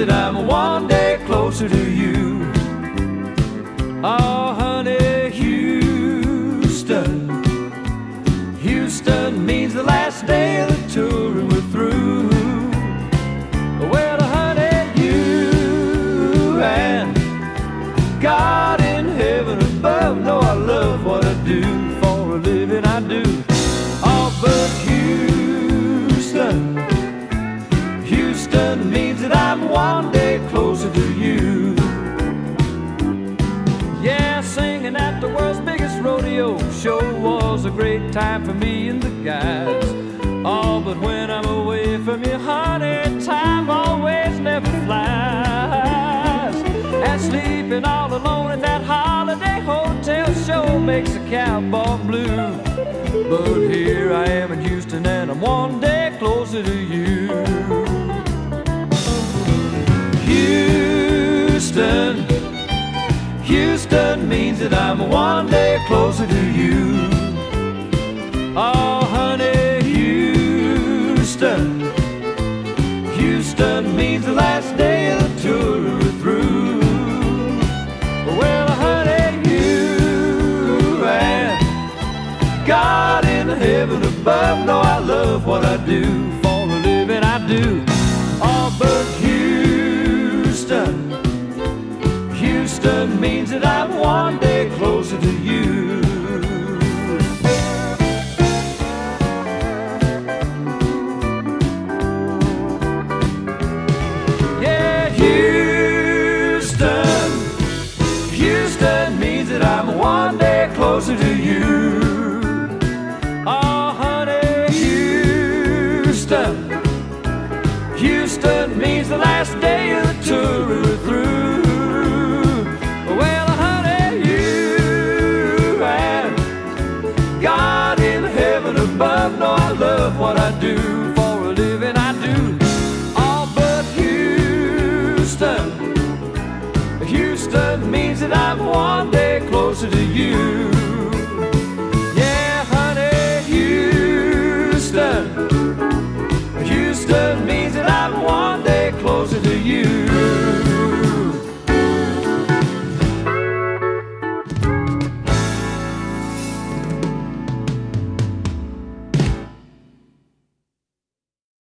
that I'm one day closer to you. Oh, honey, Houston. Houston means the last day show was a great time for me and the guys. Oh, but when I'm away from you, honey, time always never flies. And sleeping all alone in that holiday hotel show makes a cowboy blue. But here I am in Houston, and I'm one day Houston means that I'm one day closer to you. Oh, honey, Houston. Houston means the last day of the tour we're through. Well, honey, you and God in heaven above know I love what I do Houston means that I'm one day closer to you. Yeah, Houston, Houston means that I'm one day closer to you. Oh, Houston means the last day of love what I do for a living. I do all but Houston. Houston means that I'm one day closer to you.